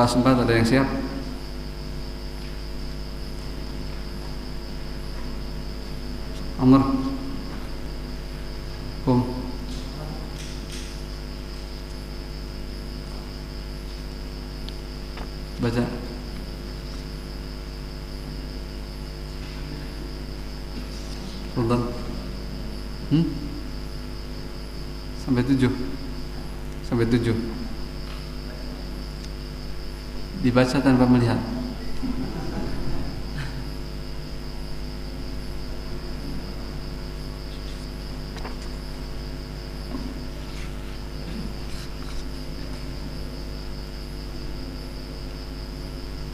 kelas 4 ada yang siap? Amr Dibaca tanpa melihat.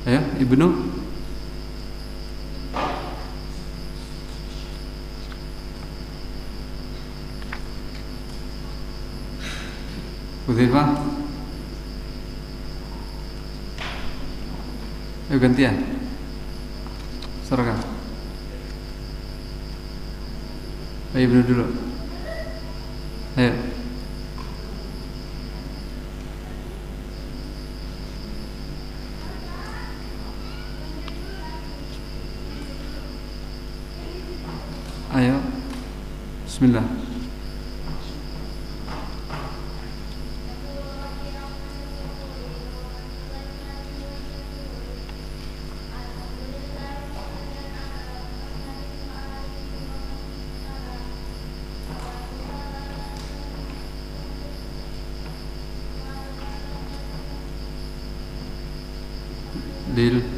Ayo, Ibnu Hudzaifah Ayo gantian. Serahkan. Ayo dulu لل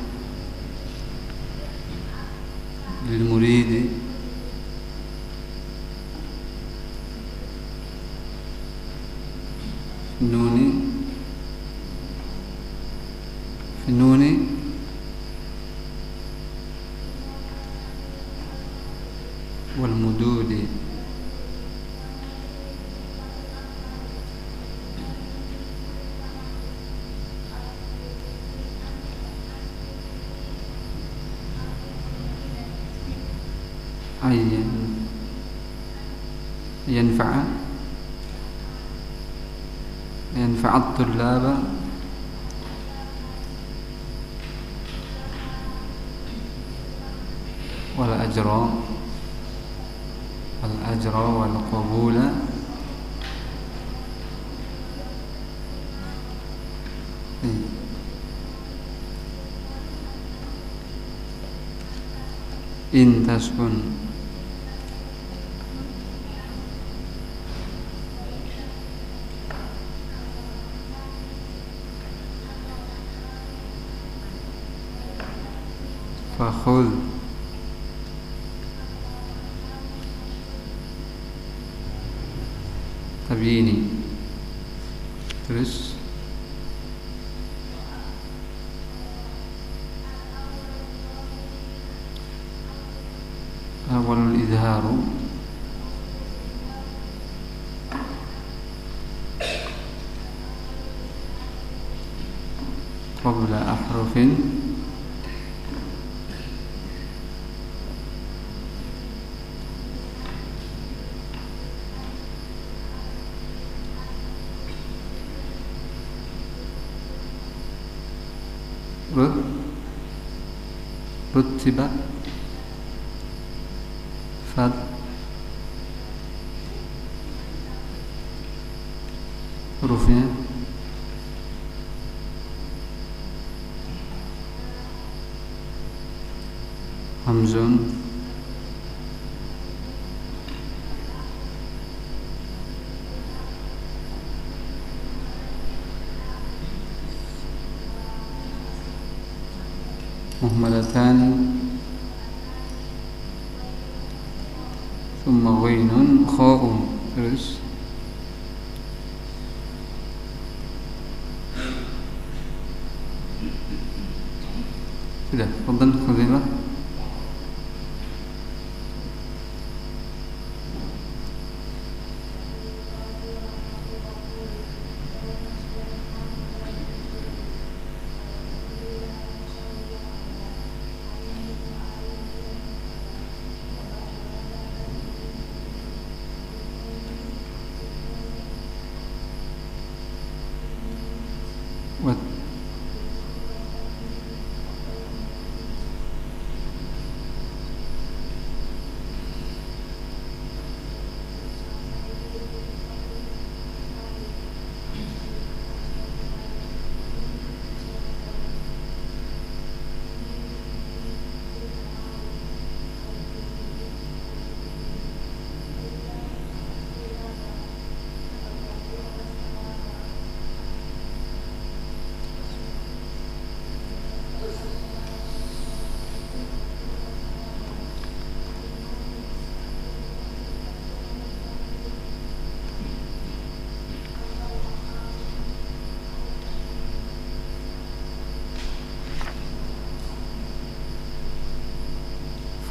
أي ينفع ينفع الطلاب والأجر الأجر والقبول إن تسكن فخذ تبيني terus أول الإظهار. قبل أحرف رتب فد رفين همزون ثاني ثم غين خاء ثلث كده إيه اتفضل خزيمه with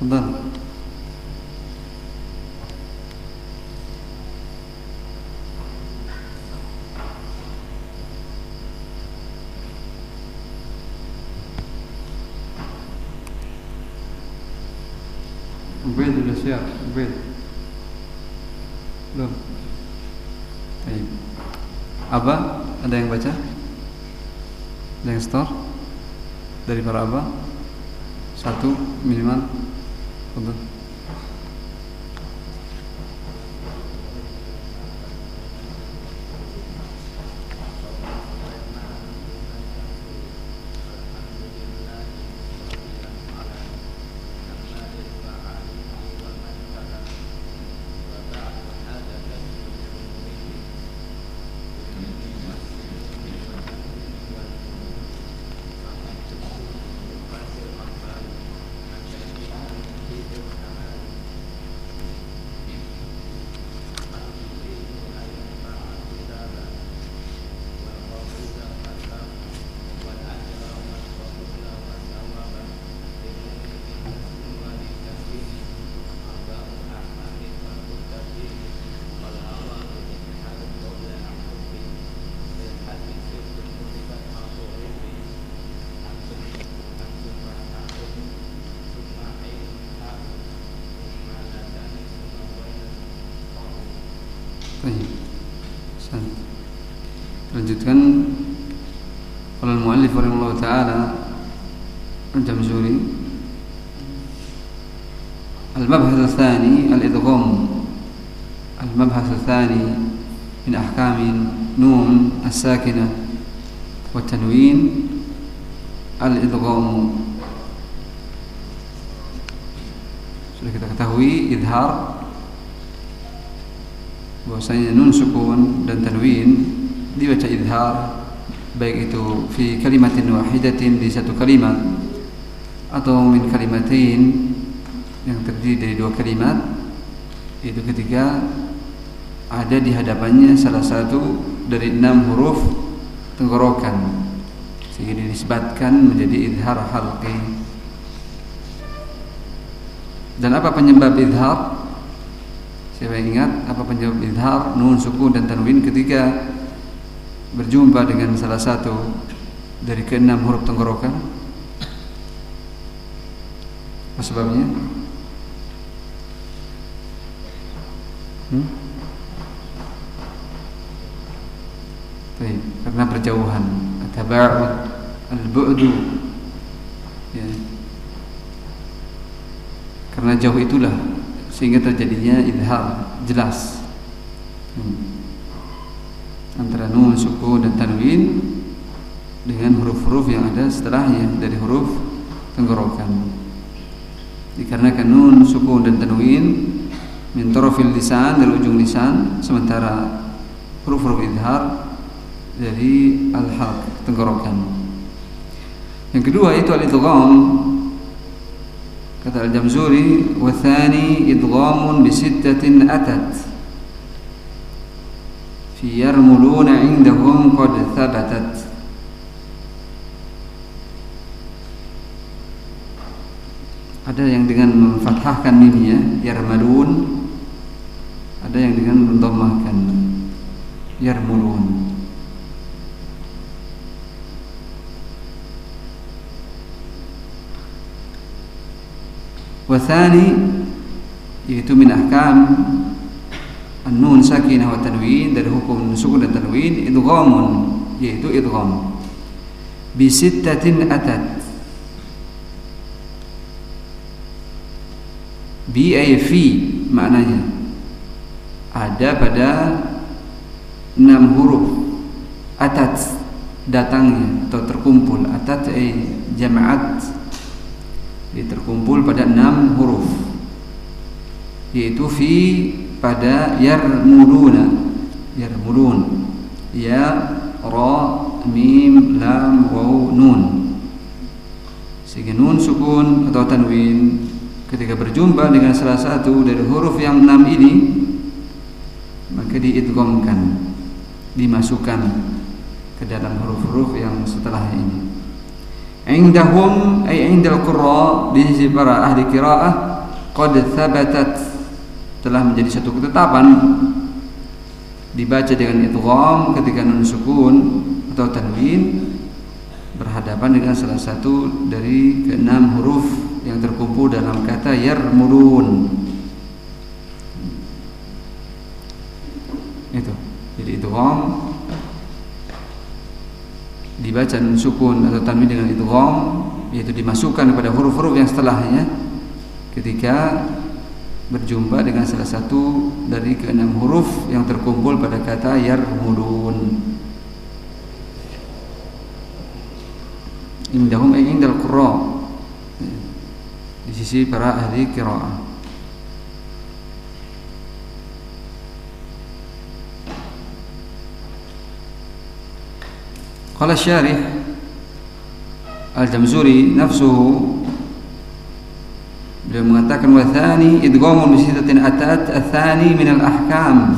تفضل عبيد الأشياء عبيد belum Baik. Aba ada yang baca ada yang store dari para aba satu minimal yapıldı. Lanjutkan oleh muallif rahimahullah taala Al-Jamzuri Al-Mabhath الثاني الإدغام المبحث الثاني من أحكام نون الساكنة والتنوين الإدغام sudah kita ketahui idhar bahwasanya nun sukun dan tanwin dibaca idhar baik itu fi kalimatin wahidatin di satu kalimat atau min kalimatin yang terdiri dari dua kalimat itu ketika ada di hadapannya salah satu dari enam huruf tenggorokan sehingga dinisbatkan menjadi idhar halqi. Dan apa penyebab idhar siapa ingat apa penyebab idhar nun sukun dan tanwin ketika berjumpa dengan salah satu dari keenam huruf tenggorokan. Apa sebabnya? Hmm? karena berjauhan. At-taba'ud al-bu'du. Ya. karena jauh itulah sehingga terjadinya idhar jelas. Hmm antara nun, sukun dan tanwin dengan huruf-huruf yang ada setelahnya dari huruf tenggorokan. Dikarenakan nun sukun dan tanwin min tarafil lisan dari ujung lisan sementara huruf-huruf idhar dari al-halq tenggorokan. Yang kedua itu al-idgham. Kata al-Jamzuri wa thani idghamun bi sittatin atat fi yarmuluna indahum qad thabatat Ada yang dengan memfathahkan mimnya yarmalun, ada yang dengan mendomahkan yarmulun. Wathani yaitu min ahkam an-nun sakinah wa tanwin dari hukum sukun dan tanwin idghamun yaitu idgham. Bi sittatin atat. Bi ay fi maknanya. Ada pada enam huruf. Atat datangnya atau terkumpul. Atat ay jamaat terkumpul pada enam huruf. Yaitu fi pada yarmuluna yarmulun ya ra mim lam waw nun. Sehingga nun sukun atau tanwin ketika berjumpa dengan salah satu dari huruf yang enam ini maka diidghamkan dimasukkan ke dalam huruf-huruf yang setelah ini. Indahum ay indal qurra di sisi para ahli qiraah qad thabatat telah menjadi satu ketetapan dibaca dengan idgham ketika nun sukun atau tanwin berhadapan dengan salah satu dari keenam huruf yang terkumpul dalam kata yarmulun itu. Jadi idgham dibaca dengan sukun atau tanwin dengan idgham yaitu dimasukkan kepada huruf-huruf yang setelahnya ketika berjumpa dengan salah satu dari keenam huruf yang terkumpul pada kata yarmulun indahum indal qurra di sisi para ahli qiraah. Qala syarih Al-Jamzuri nafsuhu beliau mengatakan wa thani idghamun bi sittatin atat athani min al-ahkam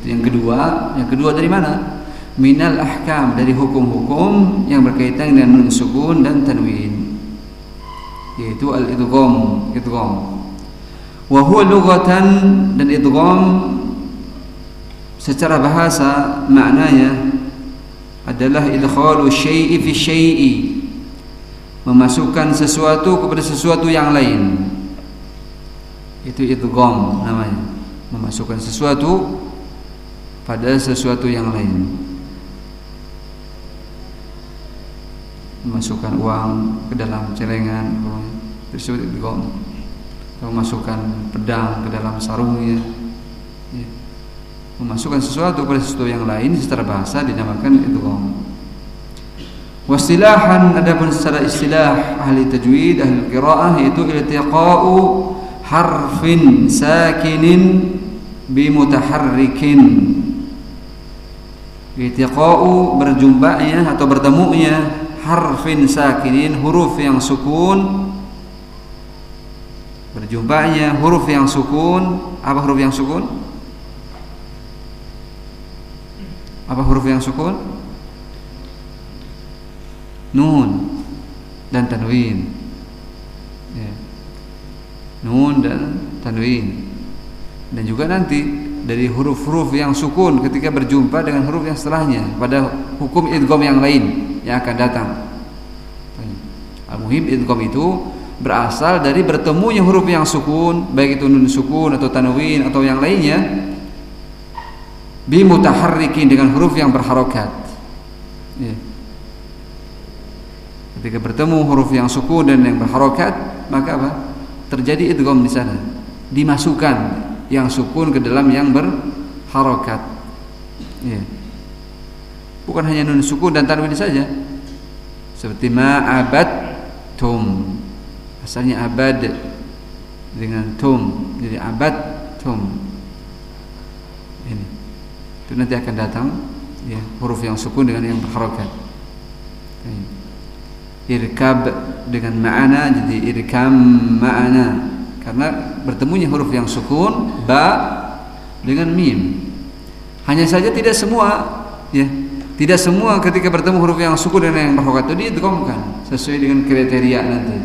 itu yang kedua. Yang kedua dari mana? Minal ahkam dari hukum-hukum yang berkaitan dengan nun sukun dan tanwin. Yaitu al-idgham idgham. Wa huwa lughatan dan idgham secara bahasa maknanya adalah idkhalu syai'i fi syai'i memasukkan sesuatu kepada sesuatu yang lain. Itu idgham namanya. Memasukkan sesuatu pada sesuatu yang lain. Memasukkan uang ke dalam celengan tersebut idgham. Atau memasukkan pedang ke dalam sarungnya ya. memasukkan sesuatu pada sesuatu yang lain secara bahasa dinamakan idgham Wasilahan adapun secara istilah ahli tajwid ahli qiraah yaitu iltiqa'u harfin sakinin bimutaharrikin. Iltiqa'u berjumpanya atau bertemunya harfin sakinin huruf yang sukun. Berjumpanya huruf yang sukun. Apa huruf yang sukun? Apa huruf yang sukun nun dan tanwin ya. nun dan tanwin dan juga nanti dari huruf-huruf yang sukun ketika berjumpa dengan huruf yang setelahnya pada hukum idgham yang lain yang akan datang. Al-muhim idgham itu berasal dari bertemunya huruf yang sukun, baik itu nun sukun atau tanwin atau yang lainnya bi mutaharrikin dengan huruf yang berharokat. Ya. Ketika bertemu huruf yang sukun dan yang berharokat, maka apa? Terjadi idgham di sana. Dimasukkan yang sukun ke dalam yang berharokat. Ya bukan hanya nun sukun dan tanwin saja. Seperti ma'abat tum asalnya abad dengan tum. Jadi abad tum ini. Itu nanti akan datang ya huruf yang sukun dengan yang berharokat irkab dengan ma'ana jadi irkam ma'ana. Karena bertemunya huruf yang sukun ba dengan mim. Hanya saja tidak semua ya. Tidak semua ketika bertemu huruf yang sukun dengan yang berharokat itu diidghamkan sesuai dengan kriteria nanti.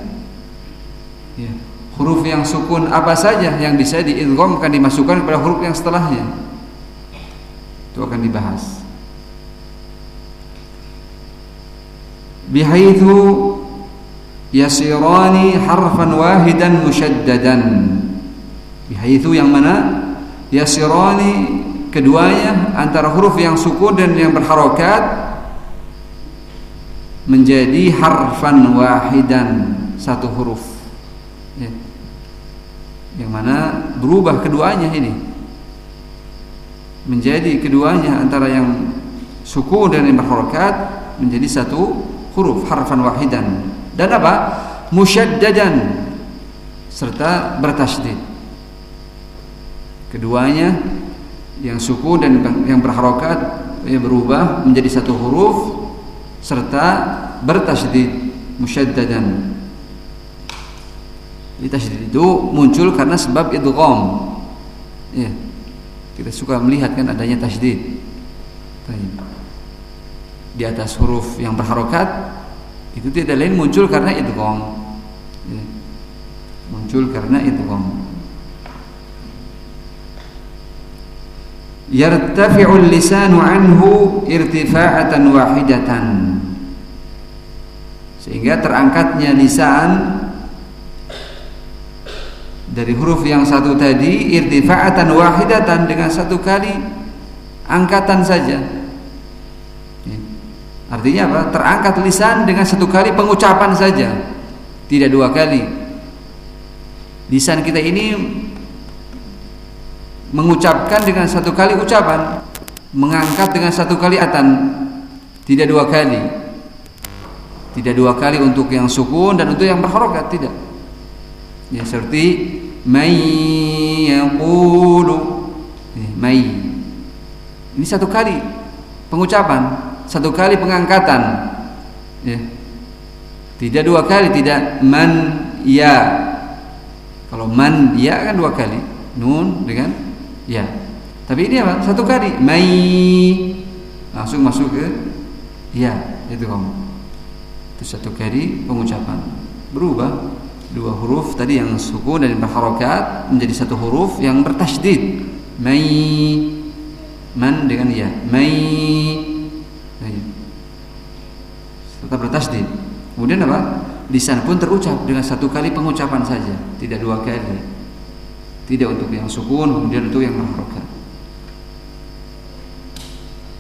Ya. Huruf yang sukun apa saja yang bisa diidghamkan dimasukkan pada huruf yang setelahnya. Itu akan dibahas bihaitsu yasirani harfan wahidan musyaddadan bihaitsu yang mana? yasirani keduanya antara huruf yang sukun dan yang berharokat menjadi harfan wahidan satu huruf. Ya. yang mana berubah keduanya ini. Menjadi keduanya antara yang sukun dan yang berharokat menjadi satu huruf harfan wahidan. Dan apa? Musyaddadan. Serta bertasydid. Keduanya yang suku dan yang berharokat yang berubah menjadi satu huruf serta bertasydid. Musyaddadan. Tasydid itu muncul karena sebab idgham. Ya. Kita suka melihat kan adanya tasydid. Baik di atas huruf yang berharokat itu tidak lain muncul karena idgham ya. muncul karena idgham yartafi'ul lisanu anhu irtifa'atan wahidatan. Sehingga terangkatnya lisan dari huruf yang satu tadi irtifa'atan wahidatan dengan satu kali angkatan saja Artinya apa? Terangkat lisan dengan satu kali pengucapan saja, tidak dua kali. Lisan kita ini mengucapkan dengan satu kali ucapan, mengangkat dengan satu kali atan, tidak dua kali. Tidak dua kali untuk yang sukun dan untuk yang berharokat tidak. Ya seperti may yaqulu may. Ini satu kali pengucapan satu kali pengangkatan. Ya. tidak dua kali tidak man ya. Kalau man ya kan dua kali. Nun dengan ya. Tapi ini apa? Satu kali. Mai. Langsung masuk ke ya. Itu kamu. Itu satu kali pengucapan. Berubah. Dua huruf tadi yang suku dan berharokat menjadi satu huruf yang bertasydid. Mai. Man dengan ya. Mai tetap bertasdid. Kemudian apa? Lisan pun terucap dengan satu kali pengucapan saja, tidak dua kali. Tidak untuk yang sukun, kemudian untuk yang mahrokat.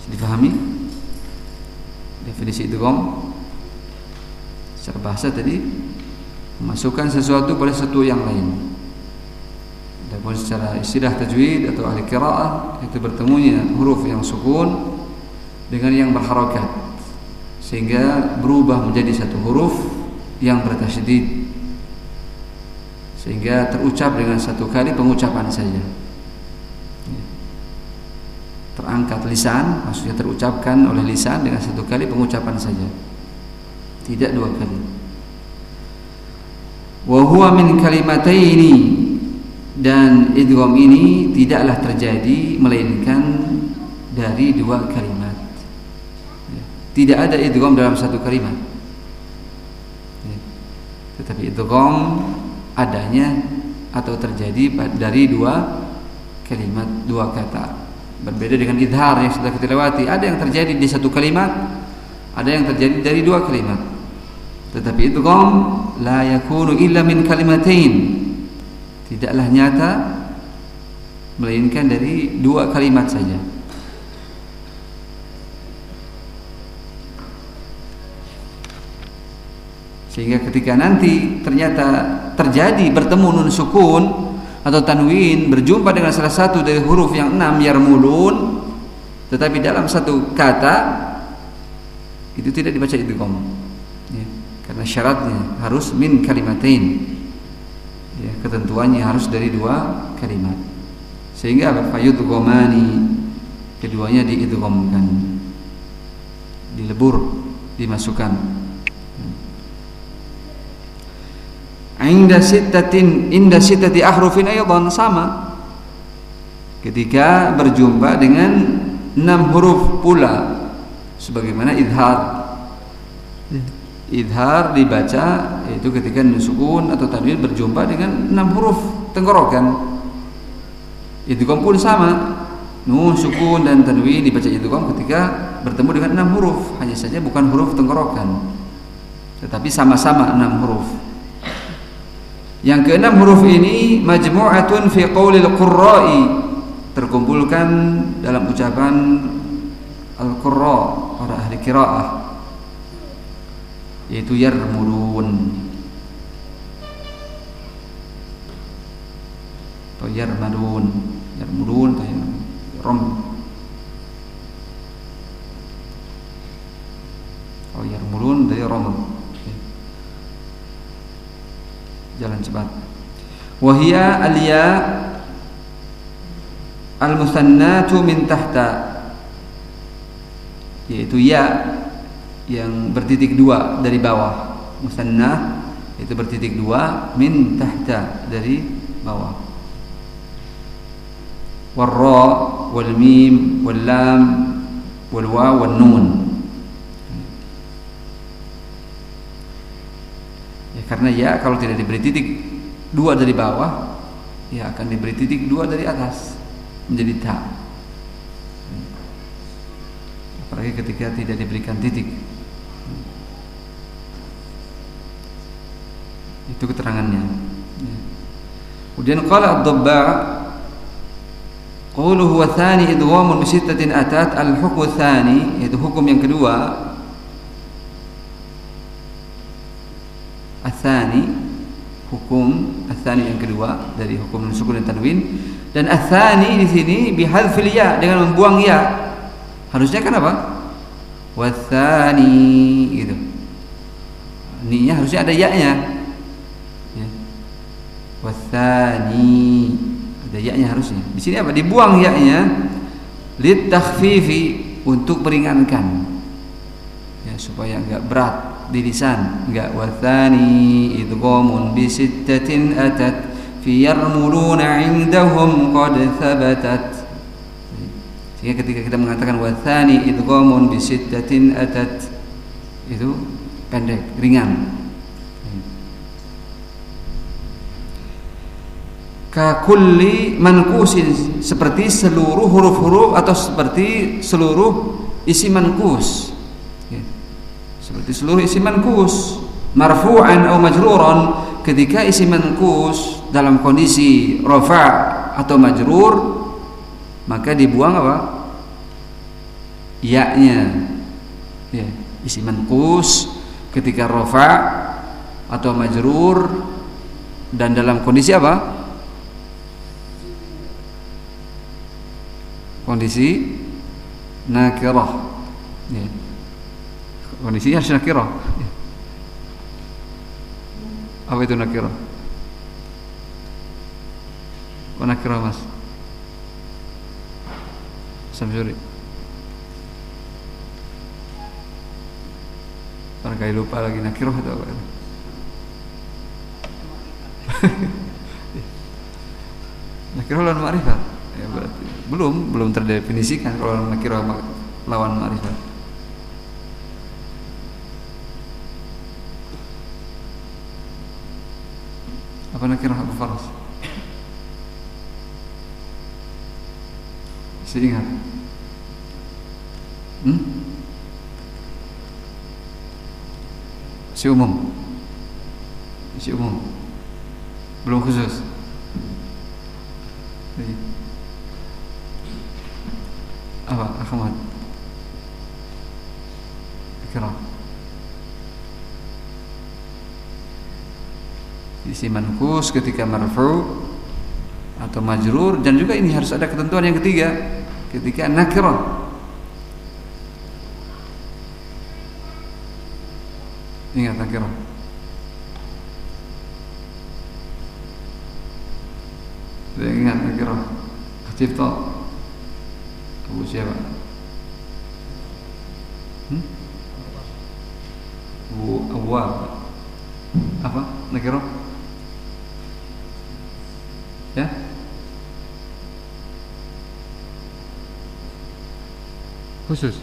Difahami? Definisi idgham secara bahasa tadi memasukkan sesuatu pada satu yang lain. Adapun secara istilah tajwid atau ahli itu bertemunya huruf yang sukun dengan yang berharokat. Sehingga berubah menjadi satu huruf yang bertasydid. Sehingga terucap dengan satu kali pengucapan saja. Terangkat lisan maksudnya terucapkan oleh lisan dengan satu kali pengucapan saja. Tidak dua kali. Wa huwa min kalimataini dan idgham ini tidaklah terjadi melainkan dari dua kalimat tidak ada idgham dalam satu kalimat. Tetapi idgham adanya atau terjadi dari dua kalimat, dua kata. Berbeda dengan idhar yang sudah kita lewati. Ada yang terjadi di satu kalimat, ada yang terjadi dari dua kalimat. Tetapi idgham la yakunu illa min kalimatain. Tidaklah nyata melainkan dari dua kalimat saja. Sehingga ketika nanti ternyata terjadi bertemu nun sukun atau tanwin berjumpa dengan salah satu dari huruf yang enam yarmulun tetapi dalam satu kata itu tidak dibaca idgham ya, karena syaratnya harus min kalimatain. Ya, ketentuannya harus dari dua kalimat. Sehingga apa? Gomani keduanya diidghamkan dilebur dimasukkan Inda sittatin inda sittati ahrufin aydan sama. Ketika berjumpa dengan enam huruf pula sebagaimana idhar. Idhar dibaca yaitu ketika nun sukun atau tanwin berjumpa dengan enam huruf tenggorokan. Idgham pun sama. Nun sukun dan tanwin dibaca idgham ketika bertemu dengan enam huruf. Hanya saja bukan huruf tenggorokan. Tetapi sama-sama enam huruf yang keenam huruf ini majmu'atun fi qaulil qurra'i. Terkumpulkan dalam ucapan al-qurra para ahli qiraah yaitu yarmulun atau yarmalun yarmulun atau rom. Oh yarmulun dari rom jalan cepat. Wahia alia al musannatu min tahta. Yaitu ya yang bertitik dua dari bawah. Musannah itu bertitik dua min tahta dari bawah. Warra wal mim wal lam wal waw wal nun Karena ya kalau tidak diberi titik dua dari bawah, ya akan diberi titik dua dari atas menjadi ta. Apalagi ketika tidak diberikan titik. Itu keterangannya. Kemudian qala ad-Dabba Qawluhu wa thani idghamun bi sittatin atat al-hukmu tsani yaitu hukum yang kedua Athani hukum athani yang kedua dari hukum sukun dan tanwin. Dan athani di sini bihadzfil ya dengan membuang ya. Harusnya kan apa? Wathani gitu. Ninya harusnya ada ya-nya. Ya. ada ya-nya harusnya. Di sini apa? Dibuang ya-nya litakhfifi untuk meringankan ya supaya enggak berat di lisan enggak wathani idghamun bi sittatin atat fi yarmuluna indahum qad thabatat. Sehingga ketika kita mengatakan wathani idghamun bi sittatin atat itu pendek ringan. Kakulli mankusin seperti seluruh huruf-huruf atau seperti seluruh isi mankus seperti seluruh isi mankus marfu'an atau majruran ketika isi mankus dalam kondisi rafa atau majrur maka dibuang apa? Ya-nya. Ya isi mankus ketika rafa atau majrur dan dalam kondisi apa? Kondisi nakirah. Ya kondisinya harus nakirah apa itu nakirah oh nakirah mas. Samsuri barangkali lupa lagi nakirah itu apa itu? Nakirah lawan ma'rifat. Ya berarti belum belum terdefinisikan kalau nakirah lawan ma'rifat Apa nakirah Abu Faras? Masih ingat? Hmm? Si umum Si umum Belum khusus isi manhus ketika marfu atau majrur. Dan juga ini harus ada ketentuan yang ketiga ketika nakirah. Ingat nakirah. Ingat nakirah. Tak Abu siapa? Hmm? Abu Awal apa? Nakirah? Khusus.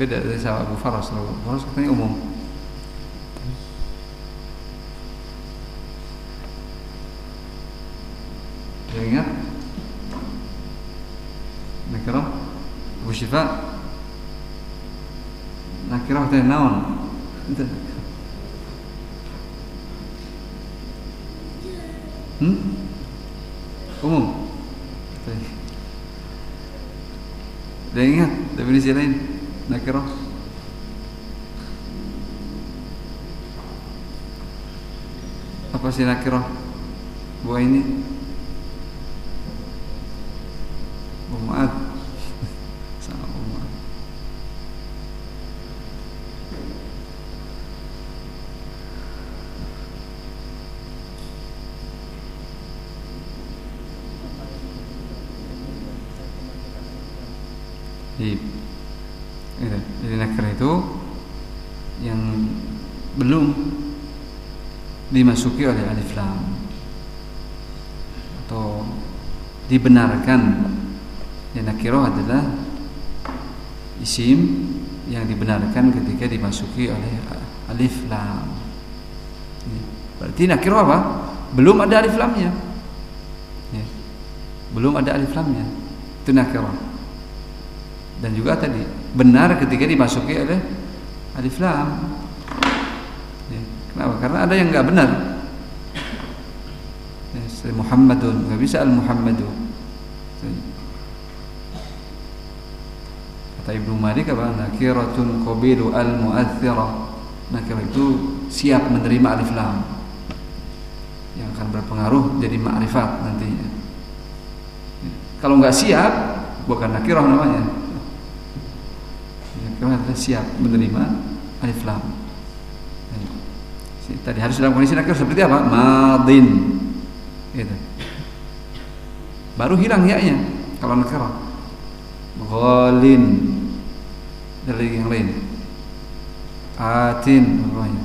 Beda dari sama Abu Faras. Abu Faras katanya umum. ingat nakirah Abu Syifa nakirah teh naon hmm umum Udah ingat definisi lain nakirah apa sih nakirah buah ini. Mu'ad sama Mu'ad di itu, jadi nakir itu yang belum dimasuki oleh alif lam atau dibenarkan Ya, nakiroh adalah isim yang dibenarkan ketika dimasuki oleh alif lam. Berarti nakiroh apa? Belum ada alif lamnya. Ya. Belum ada alif lamnya. Itu nakiroh. Dan juga tadi benar ketika dimasuki oleh alif lam. Ya. Kenapa? Karena ada yang nggak benar. Ya, Muhammadun nggak bisa al Muhammadun. Kata Ibnu Malik apa? Nakiratun qabilu al mu'athira. Nakirah itu siap menerima alif lam yang akan berpengaruh jadi ma'rifat nantinya. Kalau nggak siap, bukan nakirah namanya. Nakirah adalah siap menerima alif lam. Tadi harus dalam kondisi nakirah seperti apa? Madin. Gitu. Baru hilang ya-nya kalau nakirah. Ghalin dari yang lain atin namanya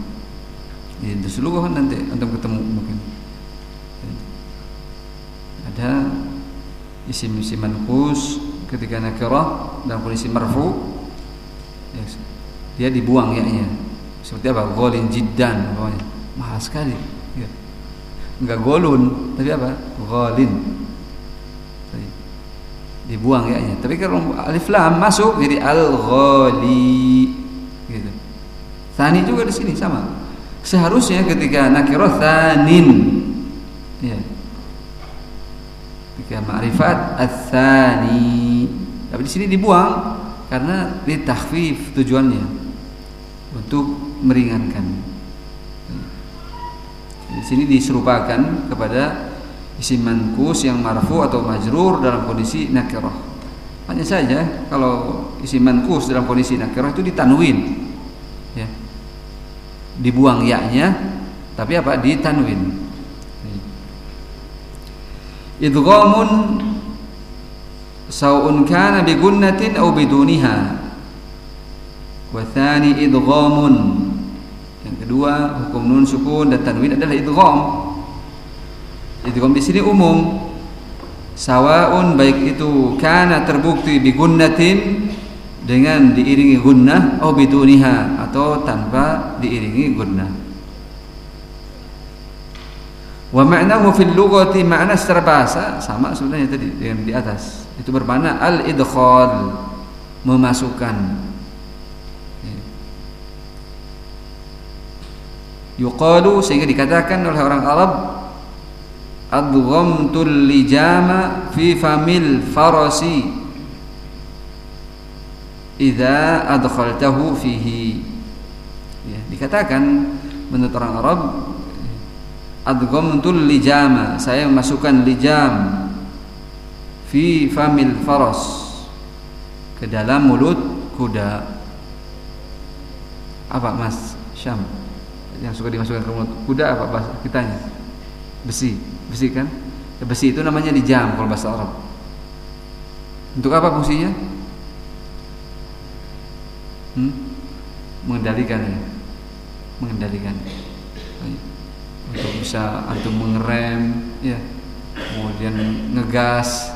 ya, di seluruh nanti antum ketemu mungkin ada isim-isim manqus ketika nakirah dalam kondisi marfu ya, dia dibuang ya nya seperti apa golin jiddan namanya mahal sekali ya. enggak golun tapi apa golin dibuang ya nya. Tapi kalau alif lam masuk jadi al ghali gitu. Tani juga di sini sama. Seharusnya ketika nakirah thanin ya. Ketika ma'rifat ats-tsani. Tapi di sini dibuang karena ditahfif tujuannya untuk meringankan. Di sini diserupakan kepada isim mankus yang marfu atau majrur dalam kondisi nakirah. Hanya saja kalau isim mankus dalam kondisi nakirah itu ditanwin. Ya. Dibuang yaknya tapi apa? Ditanwin. Idghamun sawun kana bi gunnatin aw biduniha. Wa idghamun. Kedua hukum nun sukun dan tanwin adalah idgham Idgham di sini umum. Sawaun baik itu karena terbukti bi gunnatin dengan diiringi gunnah atau biduniha atau tanpa diiringi gunnah. Wa ma'nahu fil lughati makna secara bahasa sama sebenarnya tadi dengan di atas. Itu bermakna al-idkhal memasukkan. Yuqalu sehingga dikatakan oleh orang Arab adghamtul lijama fi famil farasi idza adkhaltahu fihi. Ya, dikatakan menurut orang Arab adghamtul lijama saya memasukkan lijam fi famil faras ke dalam mulut kuda. Apa Mas Syam yang suka dimasukkan ke mulut. Kuda apa? Bahasa kitanya besi. Besi kan? Besi itu namanya di jam kalau bahasa Arab. Untuk apa fungsinya? Hmm? mengendalikan. Ya mengendalikan untuk bisa antum mengerem ya. Kemudian ngegas.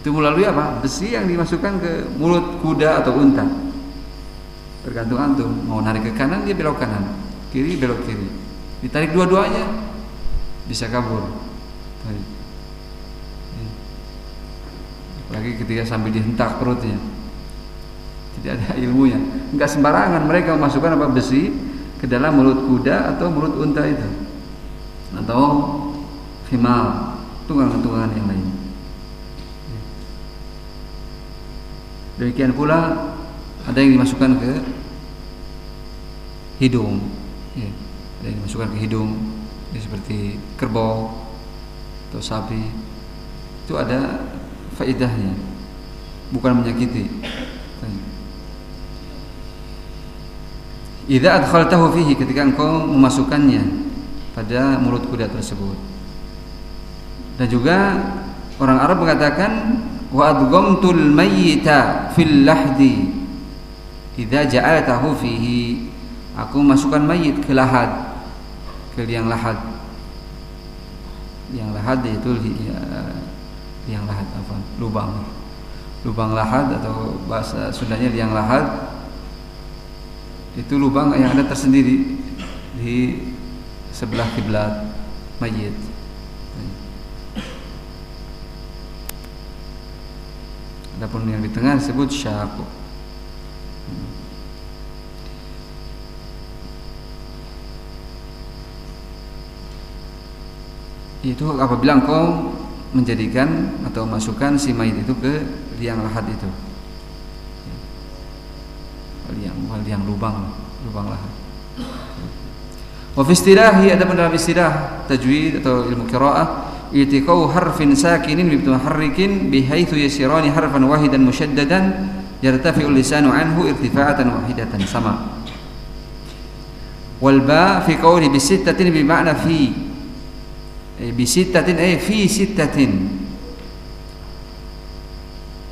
Itu melalui apa? Besi yang dimasukkan ke mulut kuda atau unta. Tergantung antum. Mau narik ke kanan dia belok kanan kiri belok kiri. Ditarik dua-duanya bisa kabur. Lagi ketika sambil dihentak perutnya. Tidak ada ilmunya. Enggak sembarangan mereka memasukkan apa besi ke dalam mulut kuda atau mulut unta itu. Atau himal tunggangan-tunggangan yang lain. Demikian pula ada yang dimasukkan ke hidung ya, yang dimasukkan ke hidung ya, seperti kerbau atau sapi. Itu ada faedahnya. Bukan menyakiti. Idza adkhaltahu fihi ketika engkau memasukkannya pada mulut kuda tersebut. Dan juga orang Arab mengatakan wa adghamtul mayyita fil lahdi idza ja'altahu fihi aku masukkan mayit ke lahad. Ke liang lahad. Liang lahad itu ya, liang lahad apa? Lubang. Lubang lahad atau bahasa Sundanya liang lahad. Itu lubang yang ada tersendiri di sebelah kiblat mayit. Adapun yang di tengah disebut syaq. Itu apabila engkau menjadikan atau masukkan si mayit itu ke liang lahat itu. Liang liang lubang lubang lahan wa fi istilahi ada dalam istilah tajwid atau ilmu qiraah itiqau harfin sakinin bi mutaharrikin bihaitsu yasirani harfan wahidan mushaddadan yartafi'u lisanu anhu irtifa'atan wahidatan sama. Wal ba fi qawli bi sittatin bi ma'na fi bi sittatin ay fi sittatin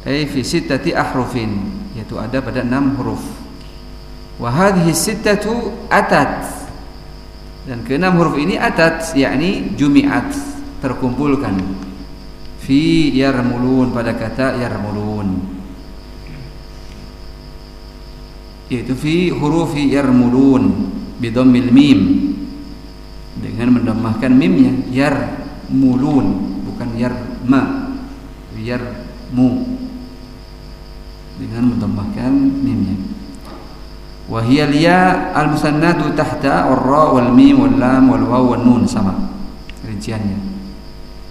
ay fi sittati ahrufin yaitu ada pada enam huruf Wa hadhihi sittatu atat. Dan keenam huruf ini atat yakni jumi'at, terkumpulkan. Fi yarmulun pada kata yarmulun. Yaitu fi hurufi yarmulun bidammil mim dengan mendomahkan mimnya yarmulun bukan yarma yarmu dengan mendomahkan mimnya. Wahia liya al musannatu tahta ar-ra wal mim wal lam wal waw wal nun sama rinciannya.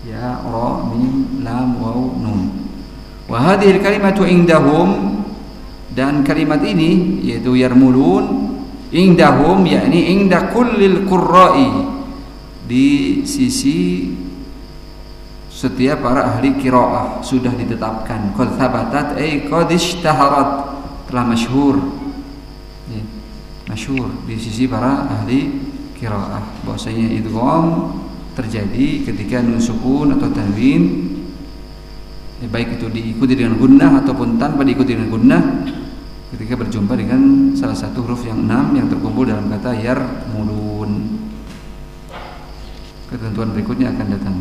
Ya ra mim lam waw nun. Wa hadhihi al kalimatu indahum dan kalimat ini yaitu yarmulun indahum yakni inda kullil qurra'i di sisi setiap para ahli qiraah sudah ditetapkan. Qad thabatat ay qad ishtaharat. Telah masyhur. Masyhur. Di sisi para ahli kiraah bahwasanya idgham terjadi ketika nun sukun atau tanwin ya, baik itu diikuti dengan gunnah ataupun tanpa diikuti dengan gunnah ketika berjumpa dengan salah satu huruf yang enam yang terkumpul dalam kata yar mulun ketentuan berikutnya akan datang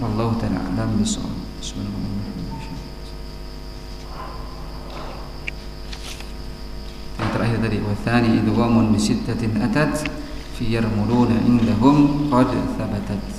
Allah taala alam bisawab terakhir tadi wathani idghamun bi sittatin atat fi yarmuluna indahum qad thabatat